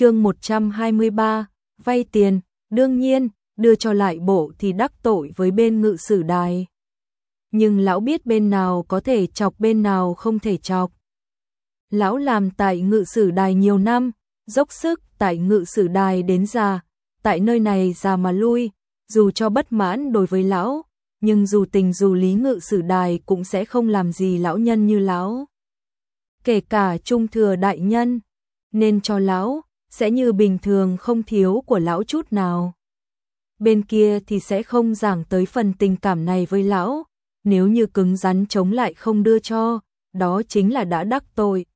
chương 123, vay tiền, đương nhiên, đưa cho lại bộ thì đắc tội với bên ngự sử đài. Nhưng lão biết bên nào có thể chọc bên nào không thể chọc. Lão làm tại ngự sử đài nhiều năm, dốc sức tại ngự sử đài đến già, tại nơi này già mà lui, dù cho bất mãn đối với lão, nhưng dù tình dù lý ngự sử đài cũng sẽ không làm gì lão nhân như lão. Kể cả trung thừa đại nhân, nên cho lão, sẽ như bình thường không thiếu của lão chút nào. Bên kia thì sẽ không giảng tới phần tình cảm này với lão, nếu như cứng rắn chống lại không đưa cho, đó chính là đã đắc tội.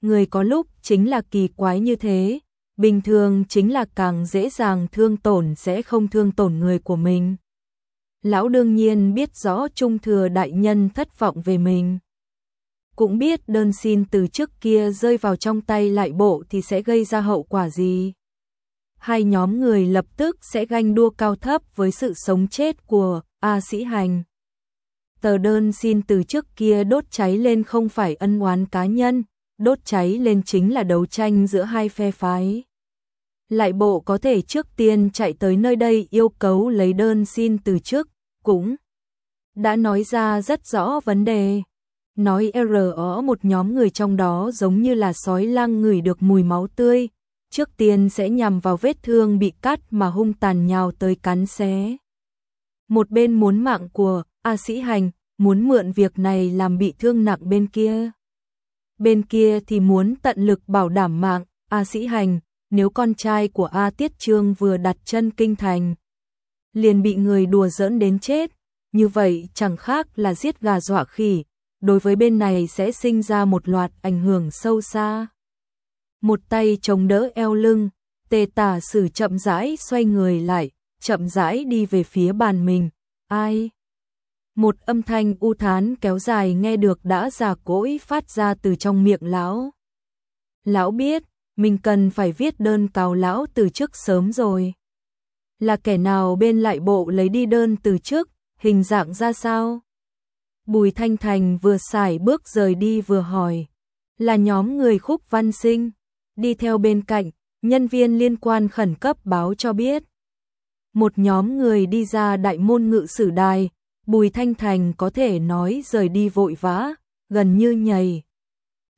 Người có lúc chính là kỳ quái như thế, bình thường chính là càng dễ dàng thương tổn sẽ không thương tổn người của mình. Lão đương nhiên biết rõ trung thừa đại nhân thất vọng về mình. Cũng biết đơn xin từ trước kia rơi vào trong tay lại bộ thì sẽ gây ra hậu quả gì. Hai nhóm người lập tức sẽ ganh đua cao thấp với sự sống chết của A Sĩ Hành. Tờ đơn xin từ trước kia đốt cháy lên không phải ân oán cá nhân, đốt cháy lên chính là đấu tranh giữa hai phe phái. Lại bộ có thể trước tiên chạy tới nơi đây yêu cầu lấy đơn xin từ trước, cũng đã nói ra rất rõ vấn đề. Nói R ở một nhóm người trong đó giống như là sói lang ngửi được mùi máu tươi, trước tiên sẽ nhằm vào vết thương bị cắt mà hung tàn nhào tới cắn xé. Một bên muốn mạng của A Sĩ Hành, muốn mượn việc này làm bị thương nặng bên kia. Bên kia thì muốn tận lực bảo đảm mạng A Sĩ Hành, nếu con trai của A Tiết Trương vừa đặt chân kinh thành, liền bị người đùa giỡn đến chết, như vậy chẳng khác là giết gà dọa khỉ, đối với bên này sẽ sinh ra một loạt ảnh hưởng sâu xa. Một tay chống đỡ eo lưng, tề tả sử chậm rãi xoay người lại, chậm rãi đi về phía bàn mình, ai? Một âm thanh u thán kéo dài nghe được đã già cỗi phát ra từ trong miệng lão. Lão biết, mình cần phải viết đơn cáo lão từ trước sớm rồi. Là kẻ nào bên lại bộ lấy đi đơn từ trước, hình dạng ra sao? Bùi Thanh Thành vừa xài bước rời đi vừa hỏi. Là nhóm người khúc văn sinh. Đi theo bên cạnh, nhân viên liên quan khẩn cấp báo cho biết. Một nhóm người đi ra đại môn ngự sử đài, Bùi Thanh Thành có thể nói rời đi vội vã, gần như nhầy.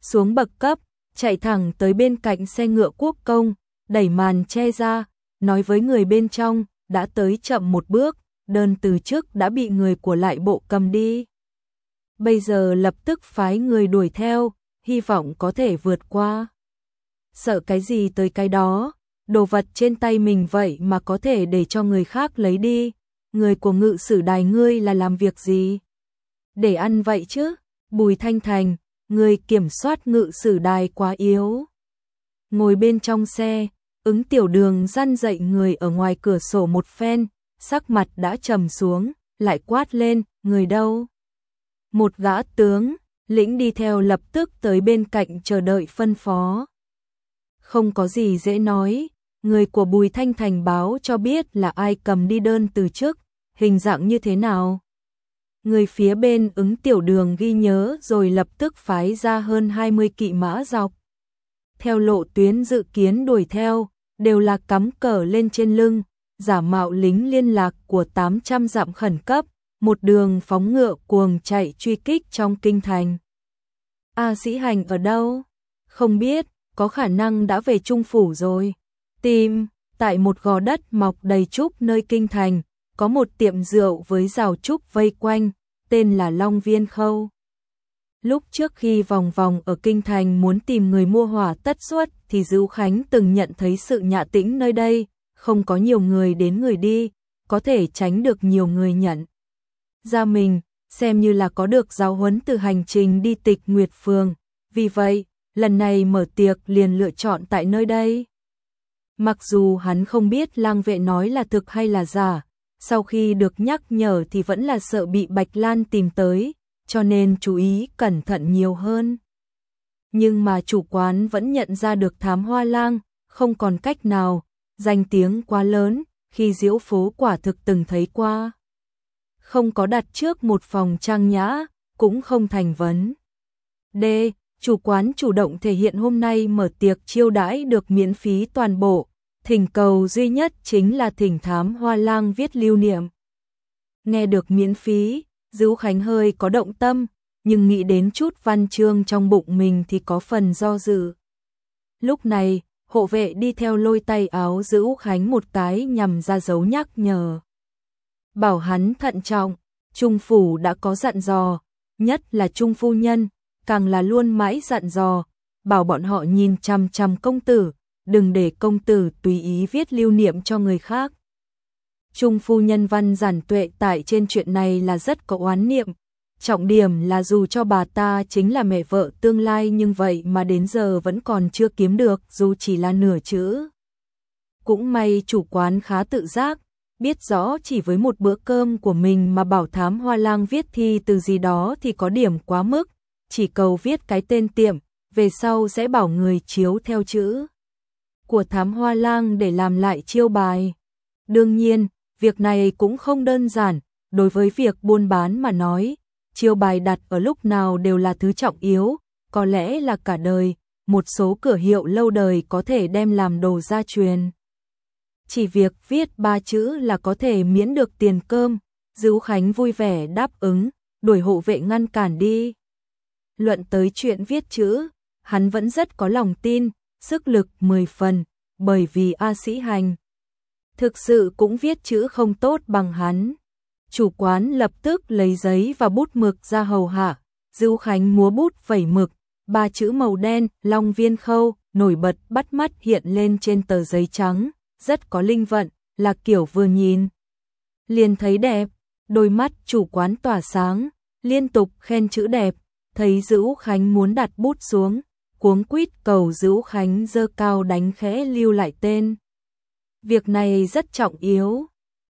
Xuống bậc cấp, chạy thẳng tới bên cạnh xe ngựa quốc công, đẩy màn che ra, nói với người bên trong, đã tới chậm một bước, đơn từ trước đã bị người của lại bộ cầm đi. Bây giờ lập tức phái người đuổi theo, hy vọng có thể vượt qua. Sợ cái gì tới cái đó, đồ vật trên tay mình vậy mà có thể để cho người khác lấy đi, người của ngự sử đài ngươi là làm việc gì? Để ăn vậy chứ, bùi thanh thành, người kiểm soát ngự sử đài quá yếu. Ngồi bên trong xe, ứng tiểu đường răn dậy người ở ngoài cửa sổ một phen, sắc mặt đã trầm xuống, lại quát lên, người đâu? Một gã tướng, lĩnh đi theo lập tức tới bên cạnh chờ đợi phân phó. Không có gì dễ nói, người của Bùi Thanh Thành báo cho biết là ai cầm đi đơn từ trước, hình dạng như thế nào. Người phía bên ứng tiểu đường ghi nhớ rồi lập tức phái ra hơn 20 kỵ mã dọc. Theo lộ tuyến dự kiến đuổi theo, đều là cắm cờ lên trên lưng, giả mạo lính liên lạc của 800 dặm khẩn cấp, một đường phóng ngựa cuồng chạy truy kích trong kinh thành. A sĩ hành ở đâu? Không biết, có khả năng đã về trung phủ rồi. Tìm, tại một gò đất mọc đầy trúc nơi kinh thành, có một tiệm rượu với rào trúc vây quanh, tên là Long Viên Khâu. Lúc trước khi vòng vòng ở kinh thành muốn tìm người mua hỏa tất suất thì Dữu Khánh từng nhận thấy sự nhạ tĩnh nơi đây, không có nhiều người đến người đi, có thể tránh được nhiều người nhận. Ra mình, xem như là có được giáo huấn từ hành trình đi tịch Nguyệt Phường, vì vậy, lần này mở tiệc liền lựa chọn tại nơi đây. Mặc dù hắn không biết lang vệ nói là thực hay là giả, sau khi được nhắc nhở thì vẫn là sợ bị Bạch Lan tìm tới, cho nên chú ý cẩn thận nhiều hơn. Nhưng mà chủ quán vẫn nhận ra được thám hoa lang, không còn cách nào, danh tiếng quá lớn, khi diễu phố quả thực từng thấy qua. Không có đặt trước một phòng trang nhã, cũng không thành vấn. D. chủ quán chủ động thể hiện hôm nay mở tiệc chiêu đãi được miễn phí toàn bộ, thỉnh cầu duy nhất chính là thỉnh thám hoa lang viết lưu niệm. Nghe được miễn phí, Dữu Khánh hơi có động tâm, nhưng nghĩ đến chút văn chương trong bụng mình thì có phần do dự. Lúc này, hộ vệ đi theo lôi tay áo Dữu Khánh một cái nhằm ra dấu nhắc nhở. Bảo hắn thận trọng, Trung Phủ đã có dặn dò, nhất là Trung Phu Nhân, càng là luôn mãi dặn dò, bảo bọn họ nhìn chăm chăm công tử, đừng để công tử tùy ý viết lưu niệm cho người khác. Trung phu nhân văn giản tuệ tại trên chuyện này là rất có oán niệm. Trọng điểm là dù cho bà ta chính là mẹ vợ tương lai nhưng vậy mà đến giờ vẫn còn chưa kiếm được dù chỉ là nửa chữ. Cũng may chủ quán khá tự giác, biết rõ chỉ với một bữa cơm của mình mà bảo thám hoa lang viết thi từ gì đó thì có điểm quá mức, chỉ cầu viết cái tên tiệm, về sau sẽ bảo người chiếu theo chữ của thám hoa lang để làm lại chiêu bài. Đương nhiên, việc này cũng không đơn giản, đối với việc buôn bán mà nói, chiêu bài đặt ở lúc nào đều là thứ trọng yếu, có lẽ là cả đời, một số cửa hiệu lâu đời có thể đem làm đồ gia truyền. Chỉ việc viết ba chữ là có thể miễn được tiền cơm, Dữu Khánh vui vẻ đáp ứng, đuổi hộ vệ ngăn cản đi. Luận tới chuyện viết chữ, hắn vẫn rất có lòng tin, sức lực 10 phần, bởi vì A Sĩ Hành thực sự cũng viết chữ không tốt bằng hắn. Chủ quán lập tức lấy giấy và bút mực ra hầu hạ, Dữu Khánh múa bút vẩy mực, ba chữ màu đen, long viên khâu, nổi bật bắt mắt hiện lên trên tờ giấy trắng, rất có linh vận, là kiểu vừa nhìn. Liền thấy đẹp, đôi mắt chủ quán tỏa sáng, liên tục khen chữ đẹp, thấy Dữu Khánh muốn đặt bút xuống, cuống quýt cầu Dữu Khánh dơ cao đánh khẽ lưu lại tên. Việc này rất trọng yếu.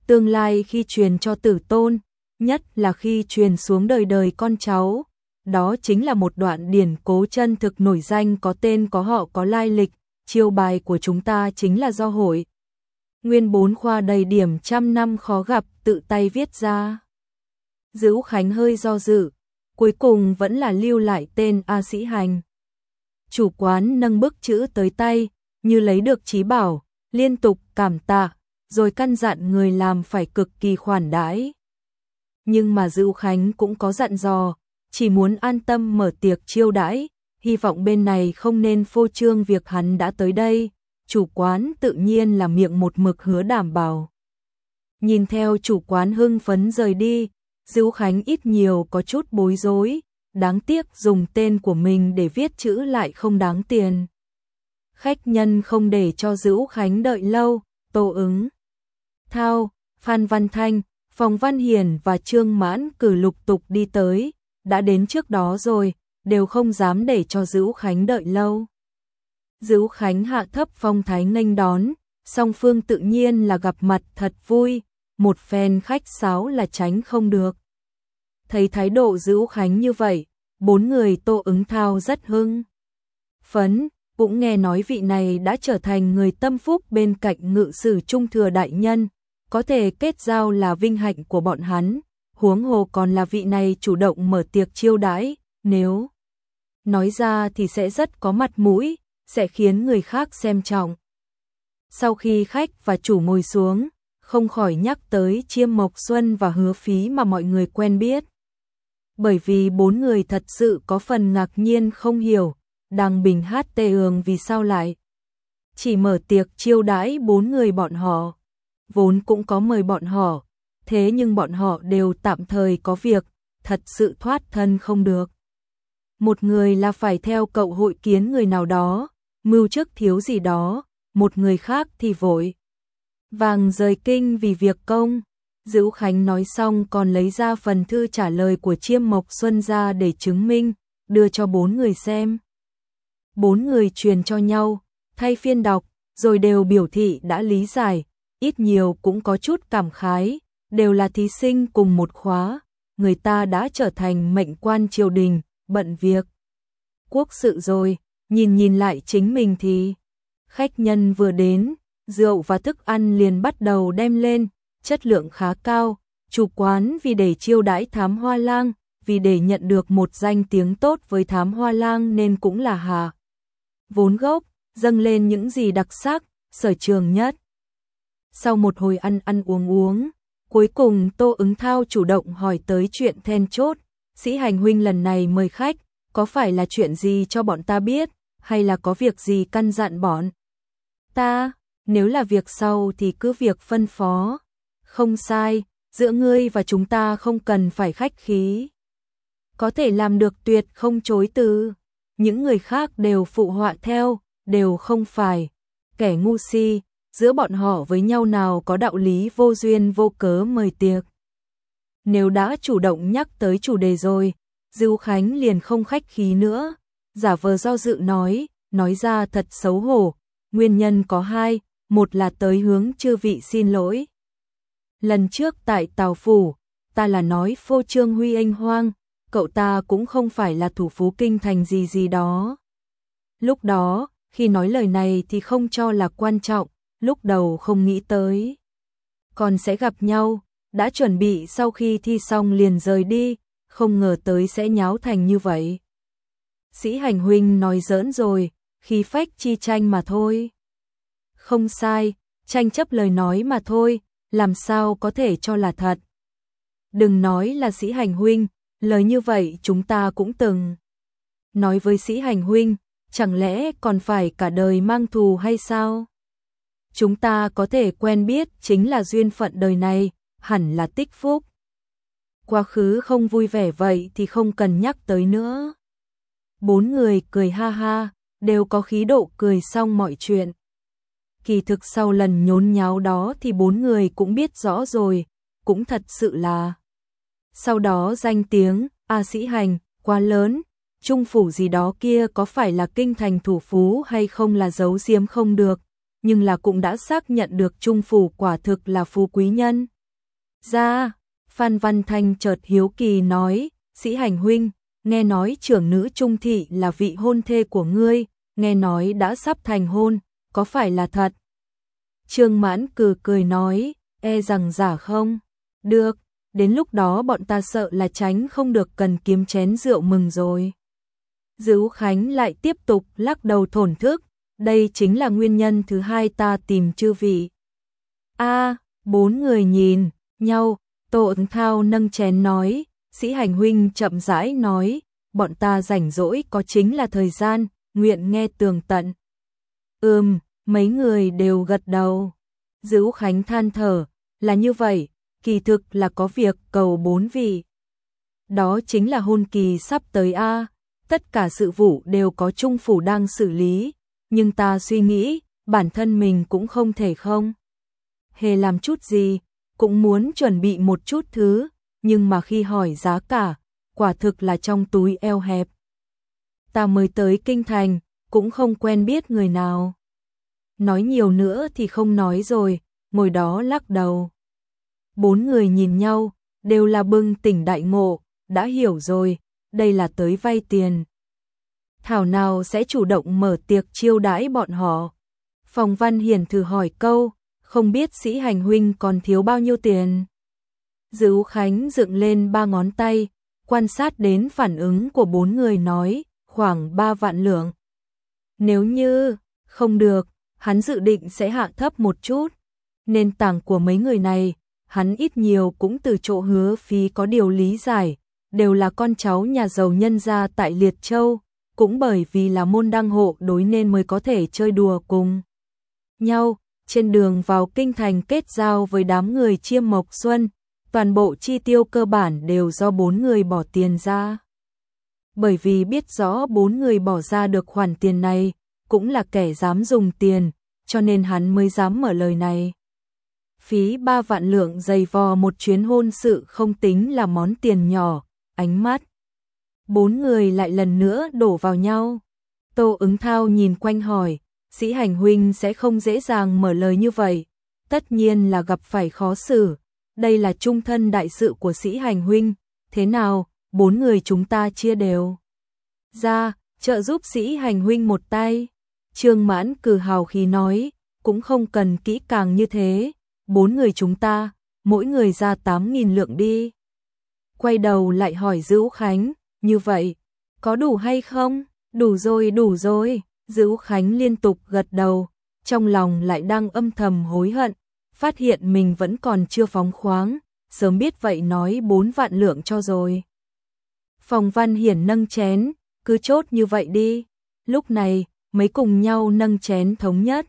Tương lai khi truyền cho tử tôn, nhất là khi truyền xuống đời đời con cháu, đó chính là một đoạn điển cố chân thực nổi danh có tên có họ có lai lịch, chiêu bài của chúng ta chính là do hội. Nguyên bốn khoa đầy điểm trăm năm khó gặp tự tay viết ra. Dữ Khánh hơi do dự, cuối cùng vẫn là lưu lại tên A Sĩ Hành. Chủ quán nâng bức chữ tới tay, như lấy được trí bảo, liên tục cảm tạ, rồi căn dặn người làm phải cực kỳ khoản đãi. Nhưng mà Dữ Khánh cũng có dặn dò, chỉ muốn an tâm mở tiệc chiêu đãi, hy vọng bên này không nên phô trương việc hắn đã tới đây, chủ quán tự nhiên là miệng một mực hứa đảm bảo. Nhìn theo chủ quán hưng phấn rời đi, Dữu Khánh ít nhiều có chút bối rối, đáng tiếc dùng tên của mình để viết chữ lại không đáng tiền. Khách nhân không để cho Dữu Khánh đợi lâu, tô ứng. Thao, Phan Văn Thanh, Phòng Văn Hiền và Trương Mãn cử lục tục đi tới, đã đến trước đó rồi, đều không dám để cho Dữu Khánh đợi lâu. Dữu Khánh hạ thấp phong thái nghênh đón, song phương tự nhiên là gặp mặt thật vui, một phen khách sáo là tránh không được. Thấy thái độ Dữu Khánh như vậy, bốn người tô ứng thao rất hưng. Phấn, cũng nghe nói vị này đã trở thành người tâm phúc bên cạnh ngự sử trung thừa đại nhân, có thể kết giao là vinh hạnh của bọn hắn, huống hồ còn là vị này chủ động mở tiệc chiêu đãi, nếu nói ra thì sẽ rất có mặt mũi, sẽ khiến người khác xem trọng. Sau khi khách và chủ ngồi xuống, không khỏi nhắc tới Chiêm Mộc Xuân và Hứa Phí mà mọi người quen biết. Bởi vì bốn người thật sự có phần ngạc nhiên không hiểu, Đăng Bình hát tê ương vì sao lại chỉ mở tiệc chiêu đãi bốn người bọn họ. Vốn cũng có mời bọn họ, thế nhưng bọn họ đều tạm thời có việc, thật sự thoát thân không được. Một người là phải theo cậu hội kiến người nào đó, mưu trước thiếu gì đó, một người khác thì vội. Vàng rời kinh vì việc công. Dữ Khánh nói xong còn lấy ra phần thư trả lời của Chiêm Mộc Xuân ra để chứng minh, đưa cho bốn người xem bốn người truyền cho nhau, thay phiên đọc, rồi đều biểu thị đã lý giải, ít nhiều cũng có chút cảm khái, đều là thí sinh cùng một khóa, người ta đã trở thành mệnh quan triều đình, bận việc. Quốc sự rồi, nhìn nhìn lại chính mình thì, khách nhân vừa đến, rượu và thức ăn liền bắt đầu đem lên, chất lượng khá cao, chủ quán vì để chiêu đãi thám hoa lang, vì để nhận được một danh tiếng tốt với thám hoa lang nên cũng là hà. Vốn gốc, dâng lên những gì đặc sắc, sở trường nhất. Sau một hồi ăn ăn uống uống, cuối cùng Tô ứng thao chủ động hỏi tới chuyện then chốt, sĩ hành huynh lần này mời khách, có phải là chuyện gì cho bọn ta biết, hay là có việc gì căn dặn bọn ta, nếu là việc sau thì cứ việc phân phó. Không sai, giữa ngươi và chúng ta không cần phải khách khí. Có thể làm được tuyệt không chối từ. Những người khác đều phụ họa theo, đều không phải. Kẻ ngu si, giữa bọn họ với nhau nào có đạo lý vô duyên vô cớ mời tiệc. Nếu đã chủ động nhắc tới chủ đề rồi, Dưu Khánh liền không khách khí nữa, giả vờ do dự nói, nói ra thật xấu hổ, nguyên nhân có hai, một là tới hướng chư vị xin lỗi. Lần trước tại Tàu Phủ, ta là nói phô trương huy anh hoang, cậu ta cũng không phải là thủ phú kinh thành gì gì đó. Lúc đó, khi nói lời này thì không cho là quan trọng, lúc đầu không nghĩ tới. Còn sẽ gặp nhau, đã chuẩn bị sau khi thi xong liền rời đi, không ngờ tới sẽ nháo thành như vậy. Sĩ hành huynh nói giỡn rồi, khi phách chi tranh mà thôi. Không sai, tranh chấp lời nói mà thôi, làm sao có thể cho là thật. Đừng nói là sĩ hành huynh, lời như vậy chúng ta cũng từng. Nói với sĩ hành huynh, chẳng lẽ còn phải cả đời mang thù hay sao? Chúng ta có thể quen biết chính là duyên phận đời này, hẳn là tích phúc. Quá khứ không vui vẻ vậy thì không cần nhắc tới nữa. Bốn người cười ha ha, đều có khí độ cười xong mọi chuyện. Kỳ thực sau lần nhốn nháo đó thì bốn người cũng biết rõ rồi, cũng thật sự là. Sau đó danh tiếng, A Sĩ Hành, quá lớn, trung phủ gì đó kia có phải là kinh thành thủ phú hay không là giấu giếm không được, nhưng là cũng đã xác nhận được trung phủ quả thực là phú quý nhân. Ra, Phan Văn Thanh chợt hiếu kỳ nói, Sĩ Hành Huynh, nghe nói trưởng nữ trung thị là vị hôn thê của ngươi, nghe nói đã sắp thành hôn, có phải là thật? Trương Mãn cừ cười nói, e rằng giả không? Được, đến lúc đó bọn ta sợ là tránh không được cần kiếm chén rượu mừng rồi. Dữ Khánh lại tiếp tục lắc đầu thổn thức, đây chính là nguyên nhân thứ hai ta tìm chư vị. A, bốn người nhìn nhau, Tô ứng thao nâng chén nói, sĩ hành huynh chậm rãi nói, bọn ta rảnh rỗi có chính là thời gian, nguyện nghe tường tận. Ừm, mấy người đều gật đầu. Dữ Khánh than thở, là như vậy, kỳ thực là có việc cầu bốn vị. Đó chính là hôn kỳ sắp tới A, tất cả sự vụ đều có trung phủ đang xử lý, nhưng ta suy nghĩ, bản thân mình cũng không thể không. Hề làm chút gì, cũng muốn chuẩn bị một chút thứ, nhưng mà khi hỏi giá cả, quả thực là trong túi eo hẹp. Ta mới tới kinh thành, cũng không quen biết người nào. Nói nhiều nữa thì không nói rồi, ngồi đó lắc đầu. Bốn người nhìn nhau, đều là bưng tỉnh đại ngộ, đã hiểu rồi, đây là tới vay tiền. Thảo nào sẽ chủ động mở tiệc chiêu đãi bọn họ. Phòng Văn Hiển thử hỏi câu, không biết sĩ hành huynh còn thiếu bao nhiêu tiền. Dữ Khánh dựng lên ba ngón tay, quan sát đến phản ứng của bốn người nói, khoảng ba vạn lượng. Nếu như, không được, hắn dự định sẽ hạ thấp một chút. Nền tảng của mấy người này, hắn ít nhiều cũng từ chỗ hứa phí có điều lý giải, đều là con cháu nhà giàu nhân gia tại Liệt Châu, cũng bởi vì là môn đăng hộ đối nên mới có thể chơi đùa cùng nhau. Trên đường vào kinh thành kết giao với đám người chiêm mộc xuân, toàn bộ chi tiêu cơ bản đều do bốn người bỏ tiền ra. Bởi vì biết rõ bốn người bỏ ra được khoản tiền này, cũng là kẻ dám dùng tiền, cho nên hắn mới dám mở lời này. Phí ba vạn lượng dày vò một chuyến hôn sự không tính là món tiền nhỏ, ánh mắt. Bốn người lại lần nữa đổ vào nhau. Tô ứng thao nhìn quanh hỏi, sĩ hành huynh sẽ không dễ dàng mở lời như vậy. Tất nhiên là gặp phải khó xử. Đây là trung thân đại sự của sĩ hành huynh. Thế nào, bốn người chúng ta chia đều. Ra, trợ giúp sĩ hành huynh một tay. Trương mãn cử hào khí nói, cũng không cần kỹ càng như thế. Bốn người chúng ta, mỗi người ra tám nghìn lượng đi. quay đầu lại hỏi Dữ Khánh, như vậy, có đủ hay không? Đủ rồi, đủ rồi, Dữ Khánh liên tục gật đầu, trong lòng lại đang âm thầm hối hận, phát hiện mình vẫn còn chưa phóng khoáng, sớm biết vậy nói bốn vạn lượng cho rồi. Phòng Văn Hiển nâng chén, cứ chốt như vậy đi. Lúc này, mấy cùng nhau nâng chén thống nhất.